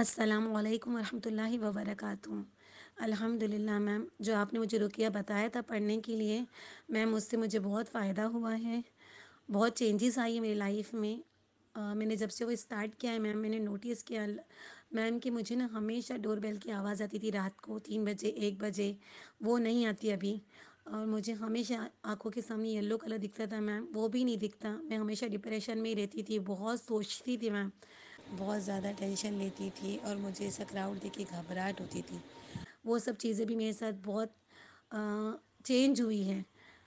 السلام علیکم ورحمۃ اللہ وبرکاتہ۔ الحمد للہ میم، جو آپ نے مجھے رقیہ بتایا تھا پڑھنے کے لیے، میم، اس سے مجھے بہت فائدہ ہوا ہے۔ بہت چینجز آئی ہیں میری لائف میں۔ میں نے جب سے وہ اسٹارٹ کیا ہے میم، میں نے نوٹس کیا۔ میم، کہ مجھے نا ہمیشہ ڈور بیل کی آواز آتی تھی رات کو، تین بجے، ایک بجے، وہ نہیں آتی ابھی۔ اور مجھے ہمیشہ آنکھوں کے سامنے یلو کلر دکھتا تھا میم، وہ بھی نہیں دکھتا۔ میں ہمیشہ ڈپریشن میں ہی رہتی تھی، بہت سوچتی تھی میم۔ بہت زیادہ ٹینشن لیتی تھی اور مجھے ایسا کراؤڈ دیکھ کے گھبراہٹ ہوتی تھی۔ وہ سب چیزیں بھی میرے ساتھ بہت چینج ہوئی ہے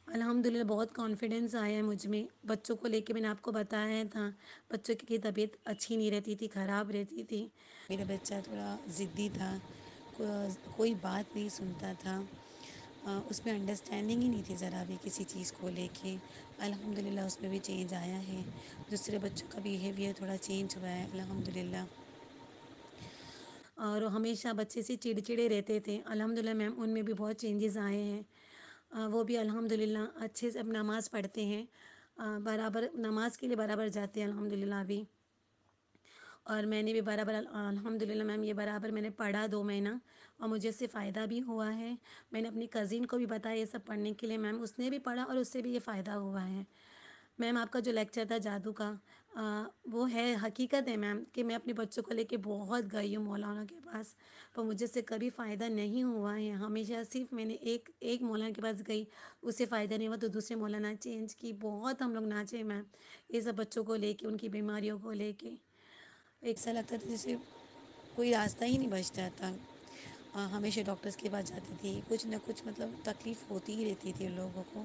الحمد للہ بہت کانفیڈینس آیا ہے مجھ میں۔ بچوں کو لے کے میں نے آپ کو بتایا تھا، بچوں کی طبیعت اچھی نہیں رہتی تھی، خراب رہتی تھی۔ میرا بچہ تھوڑا ضدی تھا کوئی بات نہیں سنتا تھا۔ اس میں انڈرسٹینڈنگ ہی نہیں تھی ذرا بھی کسی چیز کو لے کے۔ الحمد للہ اس میں بھی چینج آیا ہے۔ دوسرے بچوں کا بیہیویئر تھوڑا چینج ہوا ہے الحمد للہ اور ہمیشہ بچے سے چڑچڑے رہتے تھے۔ الحمد للہ میم، ان میں بھی بہت چینجز آئے ہیں۔ وہ بھی الحمد للہ اچھے سے اب نماز پڑھتے ہیں۔ برابر، نماز کے لیے برابر جاتے ہیں الحمد للہ ابھی۔ اور میں نے بھی برابر الحمد للہ میم یہ برابر میں نے پڑھا دو مہینہ اور مجھے اس سے فائدہ بھی ہوا ہے۔ میں نے اپنی کزن کو بھی بتایا یہ سب پڑھنے کے لیے میم، اس نے بھی پڑھا اور اس سے بھی یہ فائدہ ہوا ہے۔ میم، آپ کا جو لیکچر تھا جادو کا وہ ہے، حقیقت ہے میم کہ میں اپنے بچوں کو لے کے بہت گئی ہوں مولانا کے پاس پر مجھے سے کبھی فائدہ نہیں ہوا ہے۔ ہمیشہ صرف میں نے ایک ایک مولانا کے پاس گئی، اس سے فائدہ نہیں ہوا تو دوسرے مولانا چینج کی، بہت ہم لوگ ناچے میم، یہ سب بچوں کو لے کے، ان کی بیماریوں کو لے کے۔ ایک سا لگتا تھا جیسے کوئی راستہ ہی نہیں بچتا تھا۔ ہاں، ہمیشہ ڈاکٹرس کے پاس جاتی تھی۔ کچھ نہ کچھ مطلب تکلیف ہوتی ہی رہتی تھی لوگوں کو۔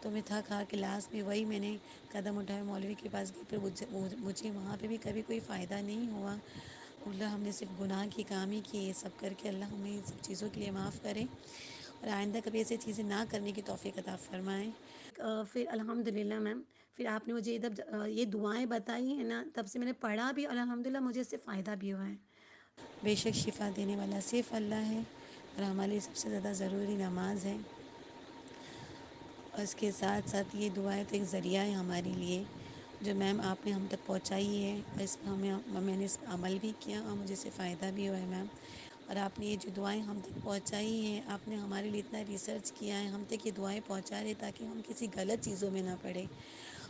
تو میں تھک ہار کے لاسٹ میں وہی میں نے قدم اٹھایا مولوی کے پاس گئی۔ پھر مجھے وہاں پہ بھی کبھی کوئی فائدہ نہیں ہوا۔ اللہ ہم نے صرف گناہ کی کام ہی کی یہ سب کر کے اللہ ہمیں ان سب چیزوں کے لیے معاف کرے۔ اور آئندہ کبھی ایسی چیزیں نہ کرنے کی توفیق عطا فرمائیں۔ پھر الحمد للہ میم پھر آپ نے مجھے جب یہ دعائیں بتائی ہیں نا تب سے میں نے پڑھا بھی اور الحمد للہ مجھے اس سے فائدہ بھی ہوا ہے۔ بے شک شفا دینے والا صرف اللہ ہے اور ہمارے لیے سب سے زیادہ ضروری نماز ہے اور اس کے ساتھ ساتھ یہ دعائیں تو ایک ذریعہ ہے ہمارے لیے جو میم آپ نے ہم تک پہنچائی ہے۔ اور اس ہمیں میں نے اس پر عمل بھی کیا اور مجھے سے فائدہ بھی ہوا ہے میم۔ اور آپ نے یہ جو دعائیں ہم تک پہنچائی ہیں، آپ نے ہمارے لیے اتنا ریسرچ کیا ہے، ہم تک یہ دعائیں پہنچا رہے تاکہ ہم کسی غلط چیزوں میں نہ پڑیں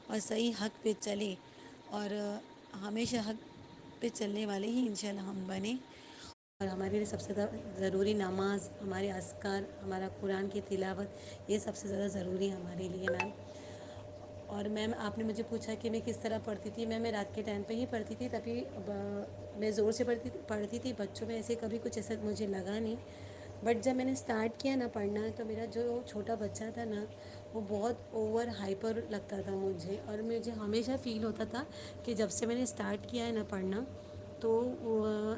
اور صحیح حق پہ چلیں اور ہمیشہ حق پہ چلنے والے ہی انشاءاللہ ہم بنیں اور ہمارے لیے سب سے زیادہ ضروری نماز، ہمارے اذکار، ہمارا قرآن کی تلاوت یہ سب سے زیادہ ضروری ہے ہمارے لیے، میم۔ اور میم آپ نے مجھے پوچھا کہ میں کس طرح پڑھتی تھی۔ میم میں رات کے ٹائم پہ ہی پڑھتی تھی، تبھی میں زور سے پڑھتی پڑھتی تھی۔ بچوں میں ایسے کبھی کچھ ایسا مجھے لگا نہیں۔ بٹ جب میں نے اسٹارٹ کیا نا پڑھنا، تو میرا جو چھوٹا بچہ تھا نا، وہ بہت اوور ہائپر لگتا تھا مجھے۔ اور مجھے ہمیشہ فیل ہوتا تھا کہ جب سے میں نے اسٹارٹ کیا ہے نا پڑھنا، تو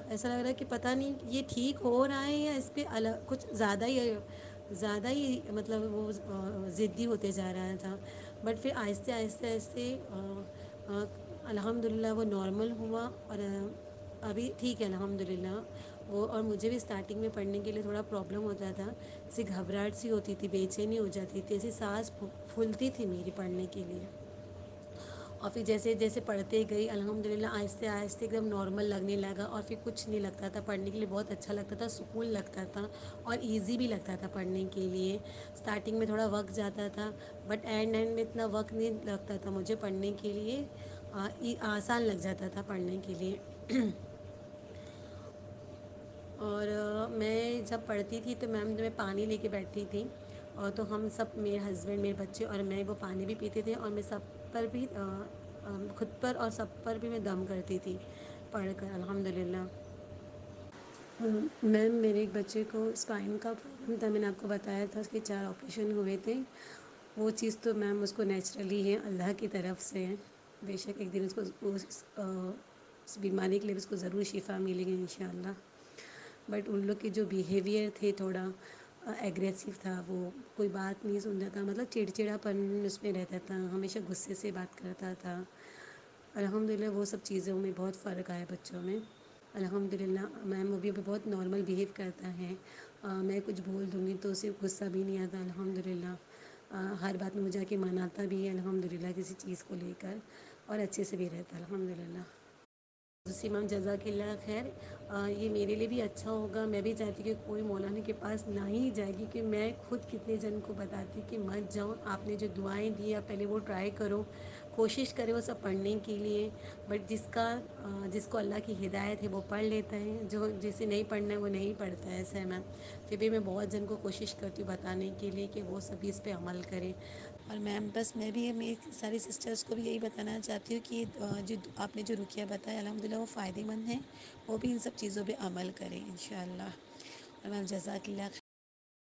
ایسا لگ رہا ہے کہ پتہ نہیں یہ ٹھیک ہو رہا ہے یا اس پہ الگ، کچھ زیادہ ہی زیادہ ہی مطلب وہ ضدی ہوتے جا رہا تھا۔ بٹ پھر آہستہ آہستہ آہستہ الحمد للہ وہ نارمل ہوا اور ابھی ٹھیک ہے الحمد للہ وہ، اور مجھے بھی اسٹارٹنگ میں پڑھنے کے لیے تھوڑا پرابلم ہوتا تھا۔ جیسے گھبراہٹ سی ہوتی تھی، بے چینی ہو جاتی تھی، ایسی سانس پھولتی تھی میری پڑھنے کے لیے۔ اور پھر جیسے جیسے پڑھتے گئی الحمد للہ آہستہ آہستہ ایک دم نارمل لگنے لگا اور پھر کچھ نہیں لگتا تھا پڑھنے کے لیے، بہت اچھا لگتا تھا، سکون لگتا تھا اور ایزی بھی لگتا تھا پڑھنے کے لیے۔ اسٹارٹنگ میں تھوڑا وقت جاتا تھا بٹ اینڈ اینڈ میں اتنا وقت نہیں لگتا تھا مجھے پڑھنے کے لیے۔ آسان لگ جاتا تھا پڑھنے کے لیے۔ اور میں جب پڑھتی تھی تو میم میں پانی لے کے بیٹھتی تھی اور تو ہم سب، میرے ہسبینڈ میرے بچے اور میں وہ پانی بھی پیتے تھے اور میں سب پر بھی خود پر اور سب پر بھی میں دم کرتی تھی پڑھ کر الحمد للہ میم، میرے ایک بچے کو اسپائن کا پرابلم تھا، میں نے آپ کو بتایا تھا، اس کے چار آپریشن ہوئے تھے۔ وہ چیز تو میم، اس کو نیچرلی ہے، اللہ کی طرف سے ہے۔ بے شک ایک دن اس کو، اس بیماری کے لیے اس کو ضرور شفا ملے گی ان شاء اللہ بٹ ان لوگ کے جو بیہیویئر تھے تھوڑا ایگریسو تھا، وہ کوئی بات نہیں سنتا تھا۔ مطلب چڑچڑا پن اس میں رہتا تھا، ہمیشہ غصے سے بات کرتا تھا۔ الحمد للہ وہ سب چیزوں میں بہت فرق آیا بچوں میں۔ الحمد للہ میم وہ بھی ابھی بہت نارمل بیہیو کرتا ہے۔ میں کچھ بول دوں گی تو اسے غصہ بھی نہیں آتا الحمد للہ ہر بات میں مجھے آ کے مناتا بھی ہے الحمد للہ کسی چیز کو لے کر اور اچھے سے بھی رہتا الحمد للہ دوسری میم جزاک اللہ خیر یہ میرے لیے بھی اچھا ہوگا۔ میں بھی چاہتی کہ کوئی مولانا کے پاس نہ ہی جائے کیونکہ میں خود کتنے جن کو بتاتی کہ مت جاؤ، آپ نے جو دعائیں دی، آپ پہلے وہ ٹرائی کرو۔ کوشش کرے وہ سب پڑھنے کے لیے۔ بٹ جس کا جس کو اللہ کی ہدایت ہے وہ پڑھ لیتا ہے۔ جو جسے نہیں پڑھنا ہے وہ نہیں پڑھتا ہے، ایسا ہے میم۔ پھر بھی میں بہت جن کو کوشش کرتی ہوں بتانے کے لیے کہ وہ سبھی اس پہ عمل کریں۔ اور میم، بس میں بھی میری ساری سسٹرس کو بھی یہی بتانا چاہتی ہوں کہ جو آپ نے جو رکیہ بتایا الحمد للہ وہ فائدے مند ہیں، وہ بھی ان سب چیزوں پہ عمل کریں ان شاء اللہ اور میم، جزاک اللہ